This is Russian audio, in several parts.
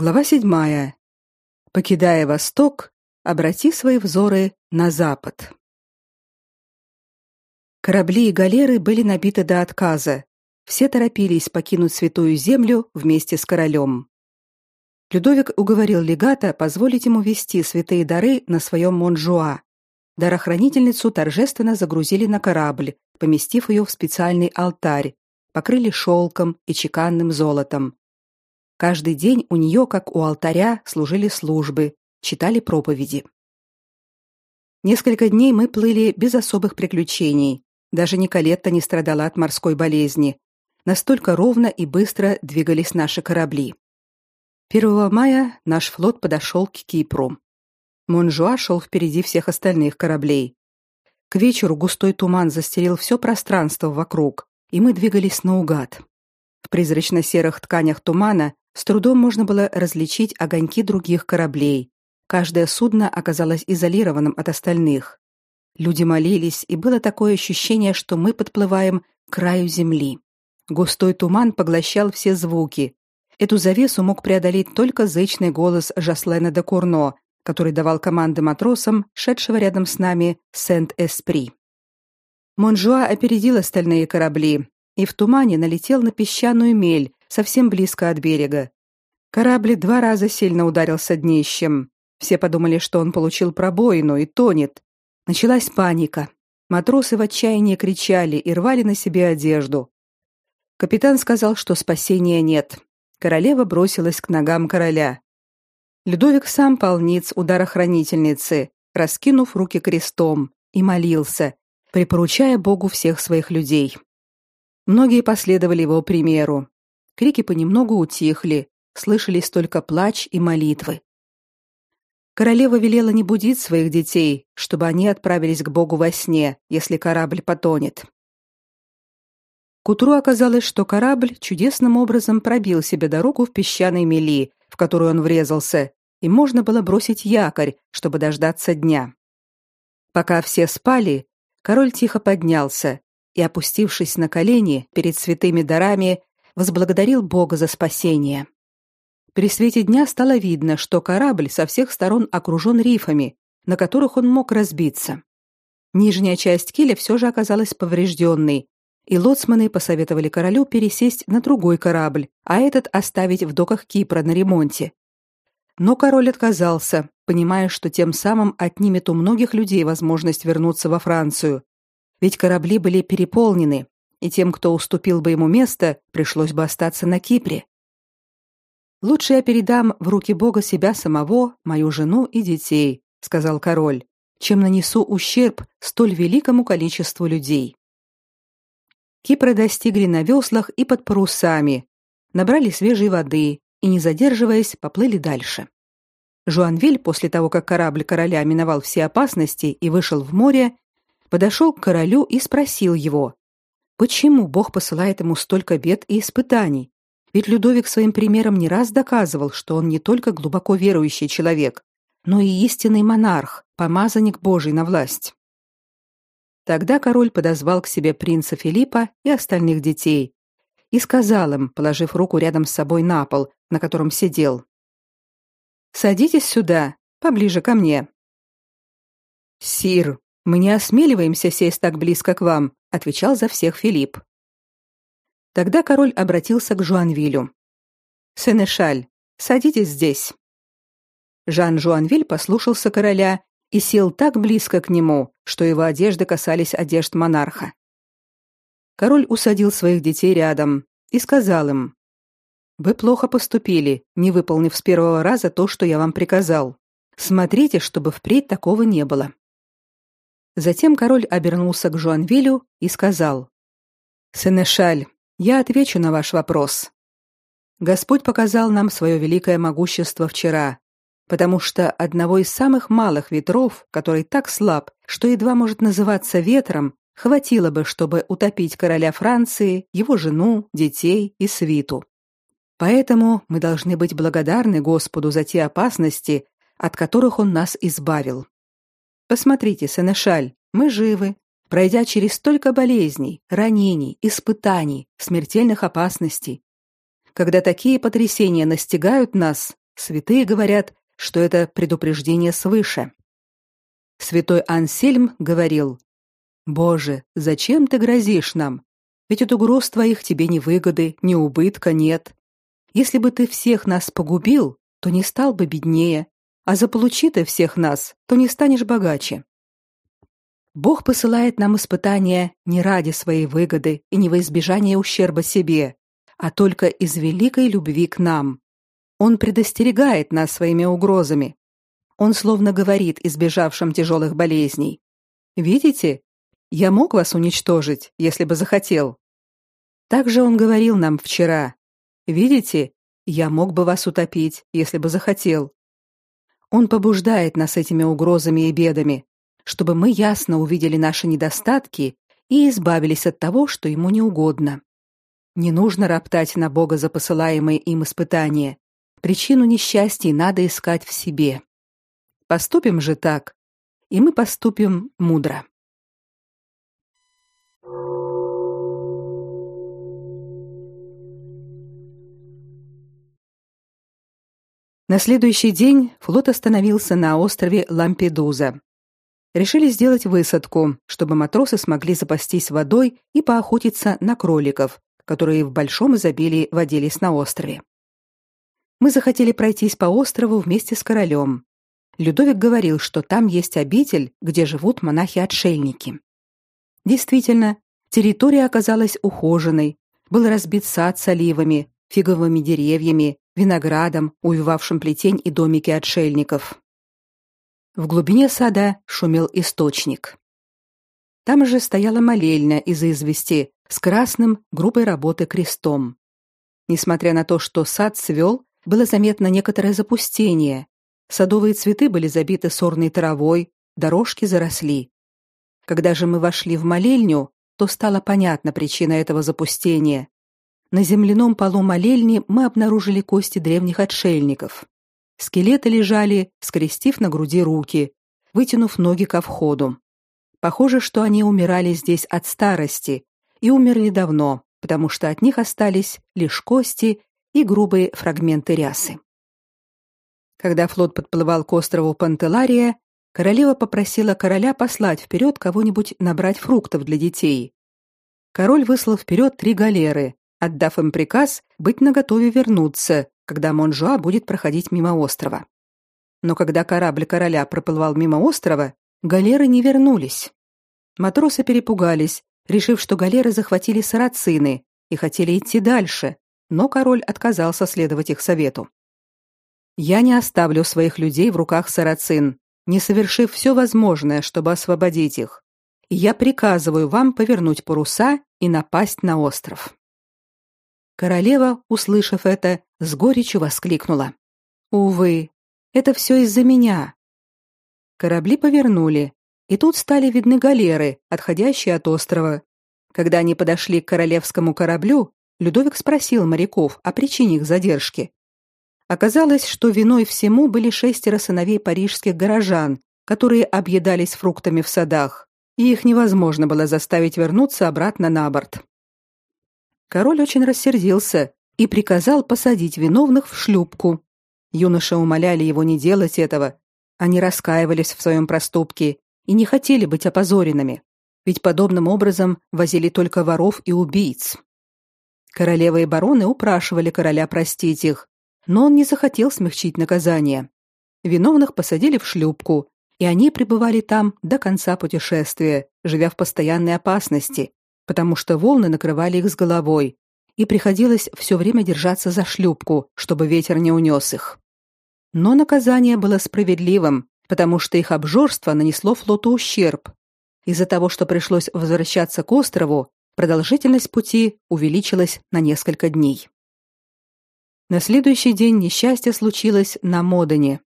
Глава седьмая. Покидая Восток, обрати свои взоры на запад. Корабли и галеры были набиты до отказа. Все торопились покинуть святую землю вместе с королем. Людовик уговорил легата позволить ему вести святые дары на своем Монжуа. Дарохранительницу торжественно загрузили на корабль, поместив ее в специальный алтарь, покрыли шелком и чеканным золотом. Каждый день у нее, как у алтаря, служили службы, читали проповеди. Несколько дней мы плыли без особых приключений. Даже Николетта не страдала от морской болезни. Настолько ровно и быстро двигались наши корабли. 1 мая наш флот подошел к Кипру. Монжуа шел впереди всех остальных кораблей. К вечеру густой туман застелил все пространство вокруг, и мы двигались наугад. В призрачно-серых тканях тумана с трудом можно было различить огоньки других кораблей, Каждое судно оказалось изолированным от остальных. Люди молились, и было такое ощущение, что мы подплываем к краю земли. Густой туман поглощал все звуки. Эту завесу мог преодолеть только зычный голос Жаслена де Курно, который давал команды матросам, шедшего рядом с нами Сент-Эспри. Монжуа опередил остальные корабли и в тумане налетел на песчаную мель, совсем близко от берега. Корабль два раза сильно ударился днищем. Все подумали, что он получил пробоину и тонет. Началась паника. Матросы в отчаянии кричали и рвали на себе одежду. Капитан сказал, что спасения нет. Королева бросилась к ногам короля. Людовик сам пал ниц удара хранительницы, раскинув руки крестом, и молился, припоручая Богу всех своих людей. Многие последовали его примеру. Крики понемногу утихли, слышались только плач и молитвы. Королева велела не будить своих детей, чтобы они отправились к Богу во сне, если корабль потонет. К утру оказалось, что корабль чудесным образом пробил себе дорогу в песчаной мели, в которую он врезался, и можно было бросить якорь, чтобы дождаться дня. Пока все спали, король тихо поднялся и, опустившись на колени перед святыми дарами, возблагодарил Бога за спасение. При свете дня стало видно, что корабль со всех сторон окружен рифами, на которых он мог разбиться. Нижняя часть киля все же оказалась поврежденной, и лоцманы посоветовали королю пересесть на другой корабль, а этот оставить в доках Кипра на ремонте. Но король отказался, понимая, что тем самым отнимет у многих людей возможность вернуться во Францию. Ведь корабли были переполнены, и тем, кто уступил бы ему место, пришлось бы остаться на Кипре. Лучше я передам в руки Бога себя самого, мою жену и детей, сказал король, чем нанесу ущерб столь великому количеству людей. Кипра достигли на веслах и под парусами, набрали свежей воды и, не задерживаясь, поплыли дальше. Жуанвиль, после того, как корабль короля миновал все опасности и вышел в море, подошел к королю и спросил его, почему Бог посылает ему столько бед и испытаний, ведь Людовик своим примером не раз доказывал, что он не только глубоко верующий человек, но и истинный монарх, помазанник Божий на власть. Тогда король подозвал к себе принца Филиппа и остальных детей и сказал им, положив руку рядом с собой на пол, на котором сидел: "Садитесь сюда, поближе ко мне". "Сир, мы не осмеливаемся сесть так близко к вам", отвечал за всех Филипп. Тогда король обратился к Жуанвилю. «Сенешаль, садитесь здесь». Жан Жуанвиль послушался короля и сел так близко к нему, что его одежды касались одежд монарха. Король усадил своих детей рядом и сказал им, «Вы плохо поступили, не выполнив с первого раза то, что я вам приказал. Смотрите, чтобы впредь такого не было». Затем король обернулся к Жуанвилю и сказал, «Сенешаль, я отвечу на ваш вопрос. Господь показал нам свое великое могущество вчера, потому что одного из самых малых ветров, который так слаб, что едва может называться ветром, хватило бы, чтобы утопить короля Франции, его жену, детей и свиту. Поэтому мы должны быть благодарны Господу за те опасности, от которых он нас избавил. Посмотрите, Сенешаль, мы живы, пройдя через столько болезней, ранений, испытаний, смертельных опасностей. Когда такие потрясения настигают нас, святые говорят, что это предупреждение свыше. Святой Ансельм говорил: "Боже, зачем ты грозишь нам? Ведь от угроз твоих тебе ни выгоды, ни убытка нет. Если бы ты всех нас погубил, то не стал бы беднее, а заполучи ты всех нас, то не станешь богаче. Бог посылает нам испытания не ради своей выгоды и не во избежание ущерба себе, а только из великой любви к нам. Он предостерегает нас своими угрозами. Он словно говорит избежавшим тяжелых болезней: "Видите, я мог вас уничтожить, если бы захотел". Также он говорил нам вчера: "Видите, я мог бы вас утопить, если бы захотел". Он побуждает нас этими угрозами и бедами, чтобы мы ясно увидели наши недостатки и избавились от того, что ему не угодно. Не нужно роптать на Бога за посылаемые им испытания. Причину несчастий надо искать в себе. Поступим же так, и мы поступим мудро. На следующий день флот остановился на острове Лампедуза. Решили сделать высадку, чтобы матросы смогли запастись водой и поохотиться на кроликов, которые в большом изобилии водились на острове. Мы захотели пройтись по острову вместе с королем. Людовик говорил, что там есть обитель, где живут монахи-отшельники. Действительно, территория оказалась ухоженной, был разбит сад с оливами, фиговыми деревьями, виноградом, увивавшим плетень и домики отшельников. В глубине сада шумел источник. Там же стояла молельня из извести, с красным группой работы крестом. Несмотря на то, что сад цвел, было заметно некоторое запустение. Садовые цветы были забиты сорной травой, дорожки заросли. Когда же мы вошли в молельню, то стала понятна причина этого запустения. На земляном полу молельни мы обнаружили кости древних отшельников. Скелеты лежали, скрестив на груди руки, вытянув ноги ко входу. Похоже, что они умирали здесь от старости, и умерли давно, потому что от них остались лишь кости и грубые фрагменты рясы. Когда флот подплывал к острову Пантелария, королева попросила короля послать вперед кого-нибудь набрать фруктов для детей. Король выслал вперед три галеры, отдав им приказ быть наготове вернуться, когда Монжуа будет проходить мимо острова. Но когда корабль короля проплывал мимо острова, галеры не вернулись. Матросы перепугались решив, что галеры захватили сарацины и хотели идти дальше, но король отказался следовать их совету. Я не оставлю своих людей в руках сарацин, не совершив все возможное, чтобы освободить их. Я приказываю вам повернуть паруса и напасть на остров. Королева, услышав это, с горечью воскликнула: "Увы, это все из-за меня". Корабли повернули, и тут стали видны галеры, отходящие от острова. Когда они подошли к королевскому кораблю, Людовик спросил моряков о причине их задержки. Оказалось, что виной всему были шестеро сыновей парижских горожан, которые объедались фруктами в садах, и их невозможно было заставить вернуться обратно на борт. Король очень рассердился и приказал посадить виновных в шлюпку. Юноши умоляли его не делать этого. Они раскаивались в своем проступке и не хотели быть опозоренными, ведь подобным образом возили только воров и убийц. Королева и бароны упрашивали короля простить их, но он не захотел смягчить наказание. Виновных посадили в шлюпку, и они пребывали там до конца путешествия, живя в постоянной опасности, потому что волны накрывали их с головой, и приходилось все время держаться за шлюпку, чтобы ветер не унес их. Но наказание было справедливым, потому что их обжорство нанесло флоту ущерб. Из-за того, что пришлось возвращаться к острову, продолжительность пути увеличилась на несколько дней. На следующий день несчастье случилось на Модене.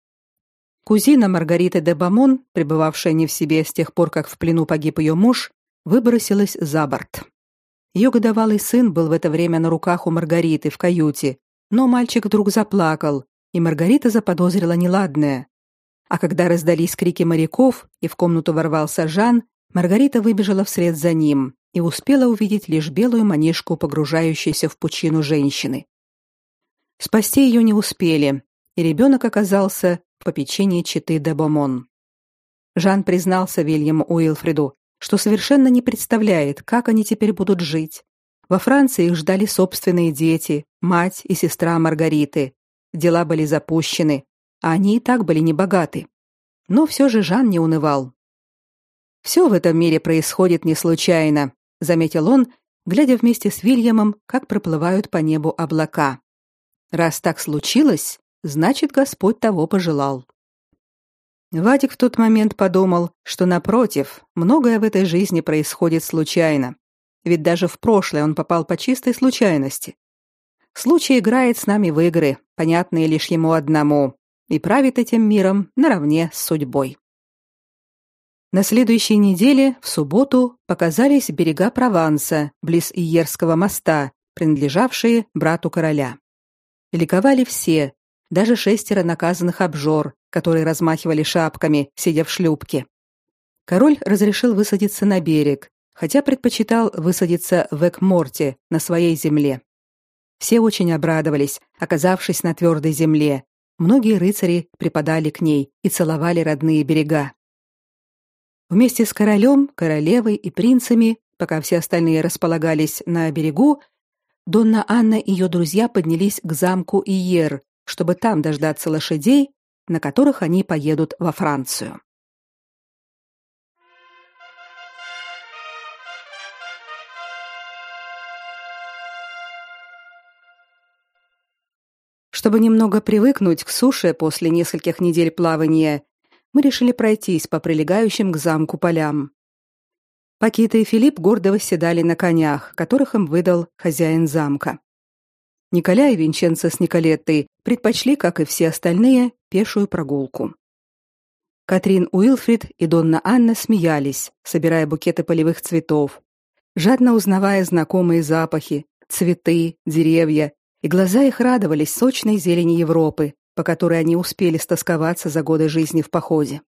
Кузина Маргариты де Бамон, пребывавшая не в себе с тех пор, как в плену погиб ее муж, выбросилась за борт. Ее годовалый сын был в это время на руках у Маргариты в каюте, но мальчик вдруг заплакал, и Маргарита заподозрила неладное. А когда раздались крики моряков и в комнату ворвался Жан, Маргарита выбежала вслед за ним и успела увидеть лишь белую манишку, погружающуюся в пучину женщины. Спасти ее не успели, и ребенок оказался в попечении четы де Бомон. Жан признался Вильяму Уилфреду, что совершенно не представляет, как они теперь будут жить. Во Франции их ждали собственные дети, мать и сестра Маргариты. Дела были запущены, а они и так были небогаты. Но все же Жан не унывал. Все в этом мире происходит не случайно, заметил он, глядя вместе с Вильямом, как проплывают по небу облака. Раз так случилось, значит, Господь того пожелал. Вадик в тот момент подумал, что напротив, многое в этой жизни происходит случайно. Ведь даже в прошлое он попал по чистой случайности. Случай играет с нами в игры, понятные лишь ему одному, и правит этим миром наравне с судьбой. На следующей неделе, в субботу, показались берега Прованса, близ Иерского моста, принадлежавшие брату короля. Ликовали все, даже шестеро наказанных обжор, которые размахивали шапками, сидя в шлюпке. Король разрешил высадиться на берег, хотя предпочитал высадиться в Экморте, на своей земле. Все очень обрадовались, оказавшись на твердой земле. Многие рыцари припадали к ней и целовали родные берега. Вместе с королем, королевой и принцами, пока все остальные располагались на берегу, Донна Анна и ее друзья поднялись к замку Иер, чтобы там дождаться лошадей, на которых они поедут во Францию. Чтобы немного привыкнуть к суше после нескольких недель плавания, мы решили пройтись по прилегающим к замку полям. Пакита и Филипп гордо восседали на конях, которых им выдал хозяин замка. Николя и Винченцо с Николеттой предпочли, как и все остальные, пешую прогулку. Катрин Уилфрид и Донна Анна смеялись, собирая букеты полевых цветов, жадно узнавая знакомые запахи, цветы, деревья, и глаза их радовались сочной зелени Европы, по которой они успели стосковаться за годы жизни в походе.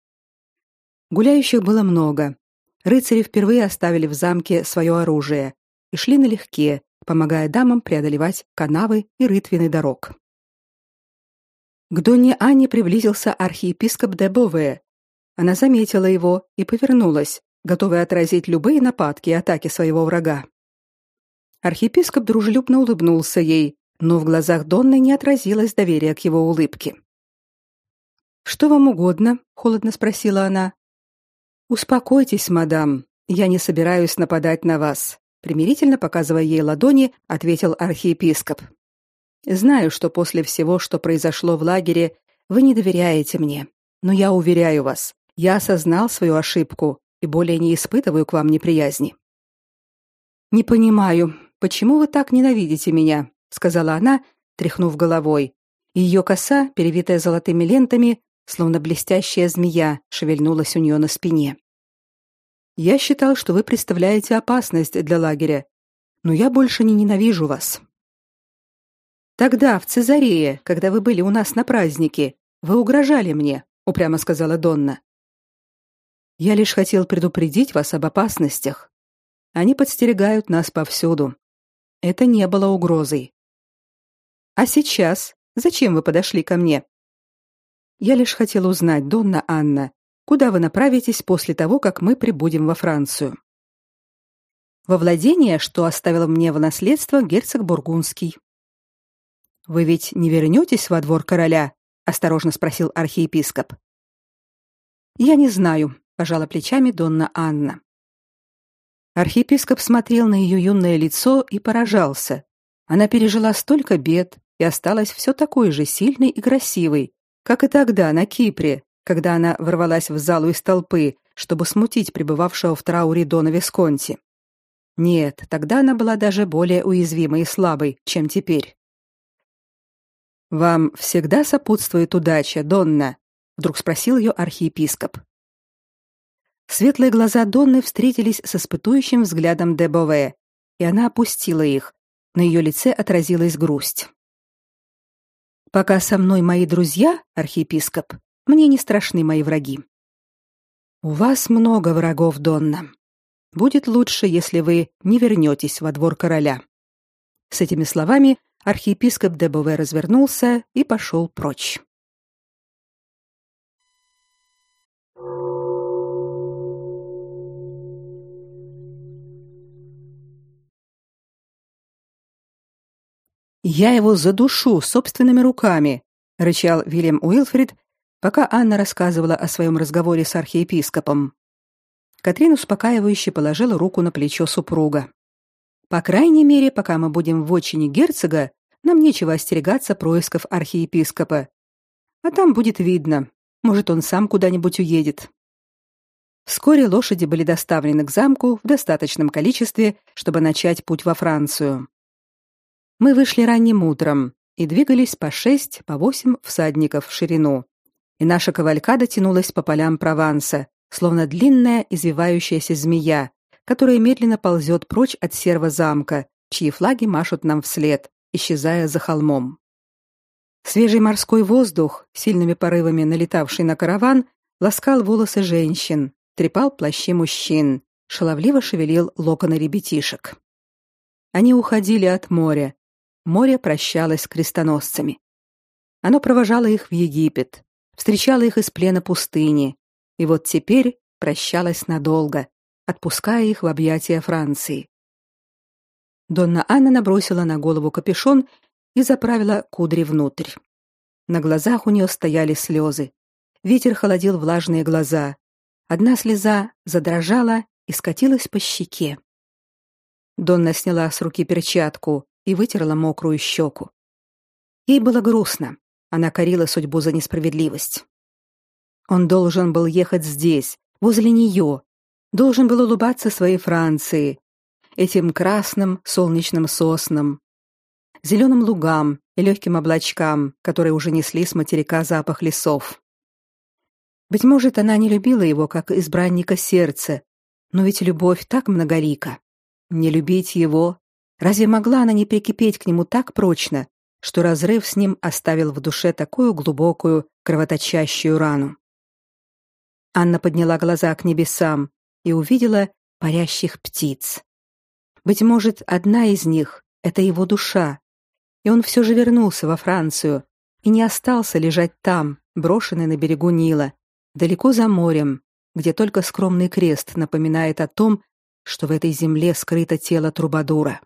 Гуляющих было много. Рыцари впервые оставили в замке свое оружие и шли налегке, помогая дамам преодолевать канавы и рытвины дорог. К Донне Анне приблизился архиепископ де Бове. Она заметила его и повернулась, готовая отразить любые нападки и атаки своего врага. Архиепископ дружелюбно улыбнулся ей, но в глазах Донны не отразилось доверия к его улыбке. «Что вам угодно?» — холодно спросила она. «Успокойтесь, мадам, я не собираюсь нападать на вас примирительно показывая ей ладони, ответил архиепископ. Знаю, что после всего, что произошло в лагере, вы не доверяете мне, но я уверяю вас, я осознал свою ошибку и более не испытываю к вам неприязни. Не понимаю, почему вы так ненавидите меня, сказала она, тряхнув головой. Ее коса, перевитая золотыми лентами, словно блестящая змея, шевельнулась у нее на спине. Я считал, что вы представляете опасность для лагеря, но я больше не ненавижу вас. Тогда в Цезарее, когда вы были у нас на празднике, вы угрожали мне, упрямо сказала Донна. Я лишь хотел предупредить вас об опасностях. Они подстерегают нас повсюду. Это не было угрозой. А сейчас зачем вы подошли ко мне? Я лишь хотел узнать, Донна Анна, Куда вы направитесь после того, как мы прибудем во Францию? Во владение, что оставил мне в наследство герцог бургундский. Вы ведь не вернетесь во двор короля? осторожно спросил архиепископ. Я не знаю, пожала плечами Донна Анна. Архиепископ смотрел на ее юное лицо и поражался. Она пережила столько бед и осталась все такой же сильной и красивой, как и тогда на Кипре, когда она ворвалась в залу из толпы, чтобы смутить пребывавшего в трауре Дона Висконти. Нет, тогда она была даже более уязвимой и слабой, чем теперь. Вам всегда сопутствует удача, Донна, вдруг спросил ее архиепископ. Светлые глаза Донны встретились с испытующим взглядом Дебове, и она опустила их. На ее лице отразилась грусть. Пока со мной мои друзья, архиепископ, мне не страшны мои враги. У вас много врагов, Донна. Будет лучше, если вы не вернетесь во двор короля. С этими словами архиепископ ДБВ развернулся и пошел прочь. «Я его задушу собственными руками», — рычал Вильям Уилфрид, пока Анна рассказывала о своем разговоре с архиепископом. Катрин успокаивающе положила руку на плечо супруга. По крайней мере, пока мы будем в отчине герцога, нам нечего остерегаться происков архиепископа. А там будет видно. Может, он сам куда-нибудь уедет. Вскоре лошади были доставлены к замку в достаточном количестве, чтобы начать путь во Францию. Мы вышли ранним утром и двигались по шесть, по восемь всадников в ширину. И наша кавалькада тянулась по полям Прованса, словно длинная извивающаяся змея, которая медленно ползет прочь от серого замка, чьи флаги машут нам вслед, исчезая за холмом. Свежий морской воздух, сильными порывами налетавший на караван, ласкал волосы женщин, трепал плащи мужчин, шаловливо шевелил локоны ребятишек. Они уходили от моря. Море прощалось с крестоносцами. Оно провожало их в Египет, встречало их из плена пустыни, и вот теперь прощалось надолго, отпуская их в объятия Франции. Донна Анна набросила на голову капюшон и заправила кудри внутрь. На глазах у нее стояли слезы. Ветер холодил влажные глаза. Одна слеза задрожала и скатилась по щеке. Донна сняла с руки перчатку и вытерла мокрую щеку. Ей было грустно. Она корила судьбу за несправедливость. Он должен был ехать здесь, возле нее, должен был улыбаться своей Франции, этим красным солнечным соснам, зеленым лугам и легким облачкам, которые уже несли с материка запах лесов. Быть может, она не любила его как избранника сердца, но ведь любовь так многолика. Не любить его, разве могла она не прикипеть к нему так прочно, что разрыв с ним оставил в душе такую глубокую, кровоточащую рану? Анна подняла глаза к небесам и увидела парящих птиц. Быть может, одна из них это его душа. И он все же вернулся во Францию и не остался лежать там, брошенный на берегу Нила, далеко за морем, где только скромный крест напоминает о том, что в этой земле скрыто тело трубадура.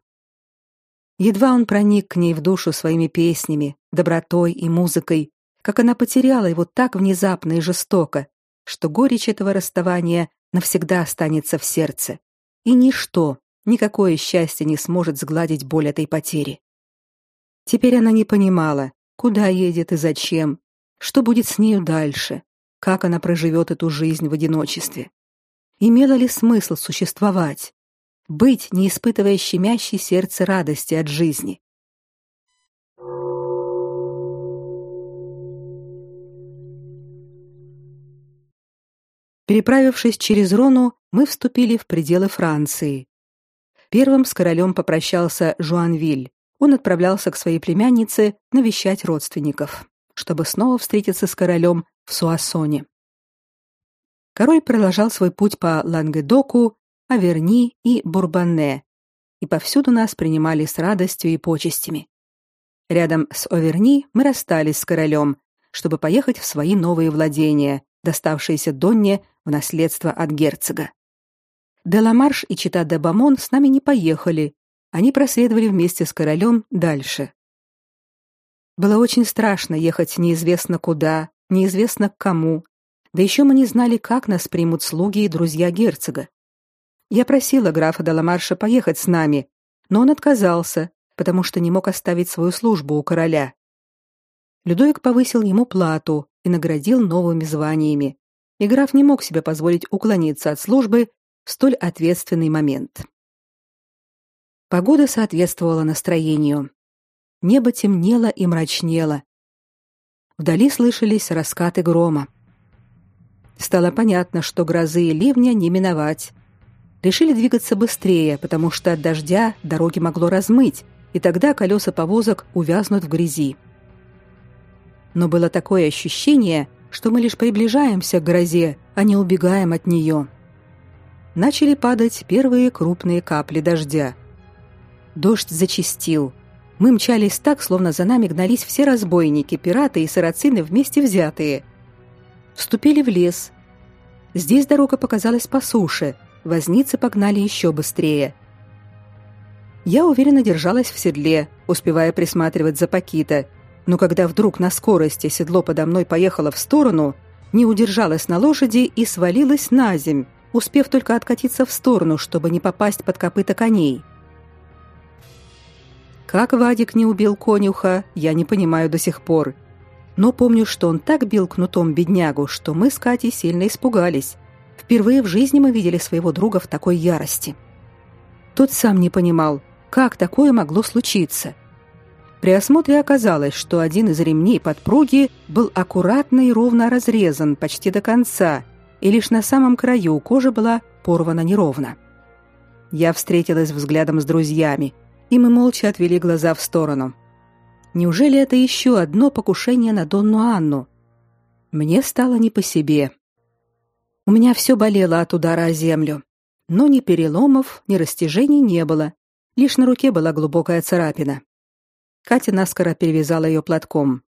Едва он проник к ней в душу своими песнями, добротой и музыкой, как она потеряла его так внезапно и жестоко, что горечь этого расставания навсегда останется в сердце, и ничто, Никакое счастье не сможет сгладить боль этой потери. Теперь она не понимала, куда едет и зачем, что будет с нею дальше, как она проживет эту жизнь в одиночестве. Имело ли смысл существовать, быть, не испытывая щемящей сердце радости от жизни? Переправившись через Рону, мы вступили в пределы Франции, Первым с королем попрощался Жуанвиль. Он отправлялся к своей племяннице навещать родственников, чтобы снова встретиться с королем в Суассоне. Король продолжал свой путь по Лангедоку, Аверни и Бурбанне, и повсюду нас принимали с радостью и почестями. Рядом с Оверни мы расстались с королем, чтобы поехать в свои новые владения, доставшиеся Донне в наследство от герцога. Деламарш и чита де Бамон с нами не поехали. Они проследовали вместе с королем дальше. Было очень страшно ехать неизвестно куда, неизвестно к кому. Да еще мы не знали, как нас примут слуги и друзья герцога. Я просила графа Деламарша поехать с нами, но он отказался, потому что не мог оставить свою службу у короля. Людовик повысил ему плату и наградил новыми званиями. И граф не мог себе позволить уклониться от службы в столь ответственный момент. Погода соответствовала настроению. Небо темнело и мрачнело. Вдали слышались раскаты грома. Стало понятно, что грозы и ливня не миновать. Решили двигаться быстрее, потому что от дождя дороги могло размыть, и тогда колеса повозок увязнут в грязи. Но было такое ощущение, что мы лишь приближаемся к грозе, а не убегаем от нее начали падать первые крупные капли дождя. Дождь зачастил. Мы мчались так, словно за нами гнались все разбойники, пираты и сарацины вместе взятые. Вступили в лес. Здесь дорога показалась по суше, возницы погнали еще быстрее. Я уверенно держалась в седле, успевая присматривать за Пакита, но когда вдруг на скорости седло подо мной поехало в сторону, не удержалась на лошади и свалилась на земь, успев только откатиться в сторону, чтобы не попасть под копыта коней. Как Вадик не убил конюха, я не понимаю до сих пор. Но помню, что он так бил кнутом беднягу, что мы с Катей сильно испугались. Впервые в жизни мы видели своего друга в такой ярости. Тот сам не понимал, как такое могло случиться? При осмотре оказалось, что один из ремней подпруги был аккуратно и ровно разрезан почти до конца, и лишь на самом краю кожа была порвана неровно. Я встретилась взглядом с друзьями, и мы молча отвели глаза в сторону. Неужели это еще одно покушение на Донну Анну? Мне стало не по себе. У меня все болело от удара о землю, но ни переломов, ни растяжений не было, Лишь на руке была глубокая царапина. Катя наскоро перевязала ее платком.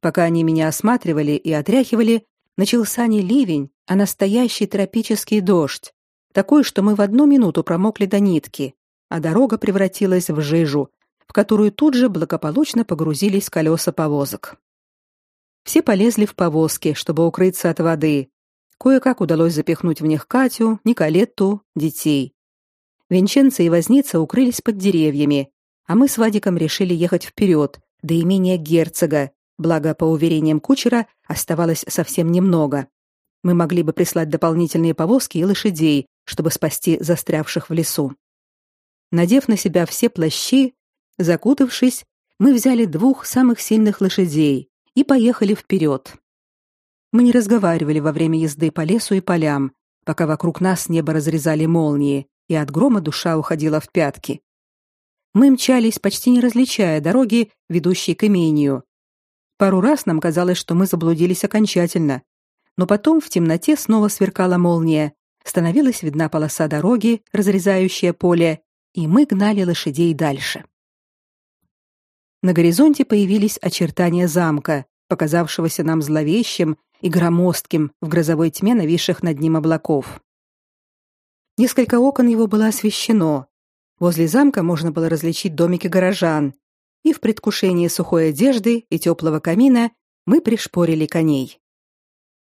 Пока они меня осматривали и отряхивали, начался не ливень, а настоящий тропический дождь, такой, что мы в одну минуту промокли до нитки, а дорога превратилась в жижу, в которую тут же благополучно погрузились колеса повозок. Все полезли в повозки, чтобы укрыться от воды. Кое-как удалось запихнуть в них Катю, Николетту, детей. Винченцо и Возница укрылись под деревьями, а мы с Вадиком решили ехать вперед, до имения герцога, благо, по уверениям кучера, оставалось совсем немного. Мы могли бы прислать дополнительные повозки и лошадей, чтобы спасти застрявших в лесу. Надев на себя все плащи, закутавшись, мы взяли двух самых сильных лошадей и поехали вперед. Мы не разговаривали во время езды по лесу и полям, пока вокруг нас небо разрезали молнии, и от грома душа уходила в пятки. Мы мчались, почти не различая дороги, ведущей к имению. Пару раз нам казалось, что мы заблудились окончательно, но потом в темноте снова сверкала молния, становилась видна полоса дороги, разрезающая поле, и мы гнали лошадей дальше. На горизонте появились очертания замка, показавшегося нам зловещим и громоздким в грозовой тьме нависших над ним облаков. Несколько окон его было освещено. Возле замка можно было различить домики горожан. И в предвкушении сухой одежды и теплого камина мы пришпорили коней.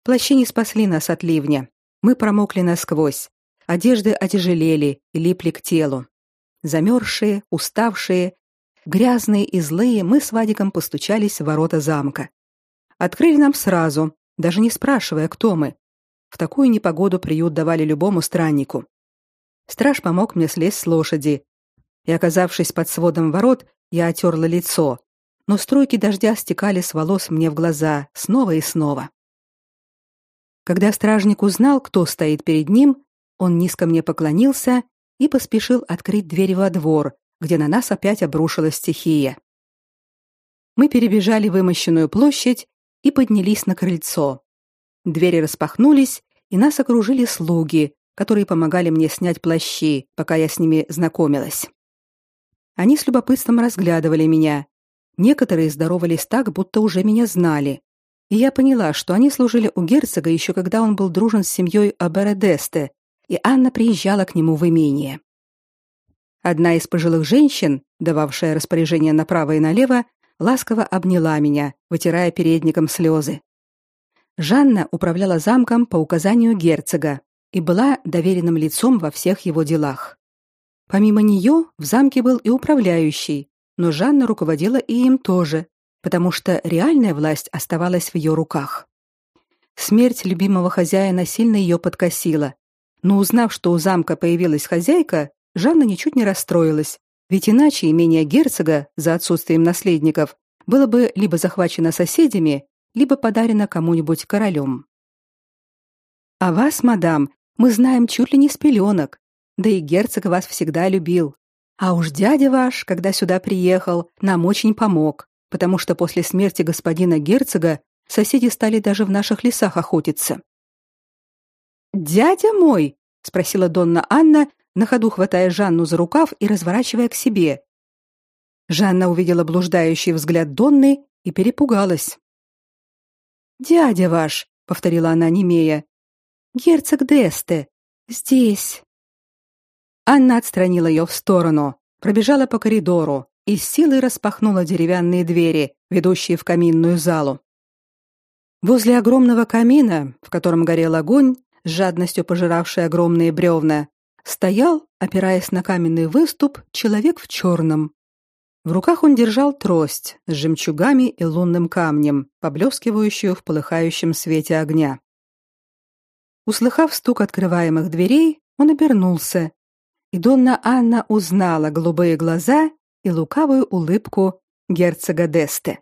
Плащи не спасли нас от ливня. Мы промокли насквозь. Одежды отяжелели и липли к телу. Замерзшие, уставшие, грязные и злые, мы с Вадиком постучались в ворота замка. Открыли нам сразу, даже не спрашивая, кто мы. В такую непогоду приют давали любому страннику. Страж помог мне слезть с лошади. И оказавшись под сводом ворот, я отерла лицо, но струйки дождя стекали с волос мне в глаза снова и снова. Когда стражник узнал, кто стоит перед ним, он низко мне поклонился и поспешил открыть дверь во двор, где на нас опять обрушилась стихия. Мы перебежали вымощенную площадь и поднялись на крыльцо. Двери распахнулись, и нас окружили слуги, которые помогали мне снять плащи, пока я с ними знакомилась. Они с любопытством разглядывали меня. Некоторые здоровались так, будто уже меня знали. И я поняла, что они служили у герцога еще когда он был дружен с семьей Абередесте, и Анна приезжала к нему в имение. Одна из пожилых женщин, дававшая распоряжение направо и налево, ласково обняла меня, вытирая передником слезы. Жанна управляла замком по указанию герцога, и была доверенным лицом во всех его делах. Помимо нее в замке был и управляющий, но Жанна руководила и им тоже, потому что реальная власть оставалась в ее руках. Смерть любимого хозяина сильно ее подкосила, но узнав, что у замка появилась хозяйка, Жанна ничуть не расстроилась, ведь иначе имение герцога за отсутствием наследников было бы либо захвачено соседями, либо подарено кому-нибудь королем. А вас, мадам, мы знаем чуть ли не с пеленок. Да и герцог вас всегда любил. А уж дядя ваш, когда сюда приехал, нам очень помог, потому что после смерти господина герцога соседи стали даже в наших лесах охотиться. Дядя мой, спросила Донна Анна, на ходу хватая Жанну за рукав и разворачивая к себе. Жанна увидела блуждающий взгляд Донны и перепугалась. Дядя ваш, повторила она немея. Герцог Десте. Здесь. Анна отстранила ее в сторону, пробежала по коридору и с силой распахнула деревянные двери, ведущие в каминную залу. Возле огромного камина, в котором горел огонь, с жадностью пожиравший огромные бревна, стоял, опираясь на каменный выступ, человек в черном. В руках он держал трость с жемчугами и лунным камнем, поблескивающую в полыхающем свете огня. Услыхав стук открываемых дверей, он обернулся, и Донна Анна узнала голубые глаза и лукавую улыбку герцога Десте.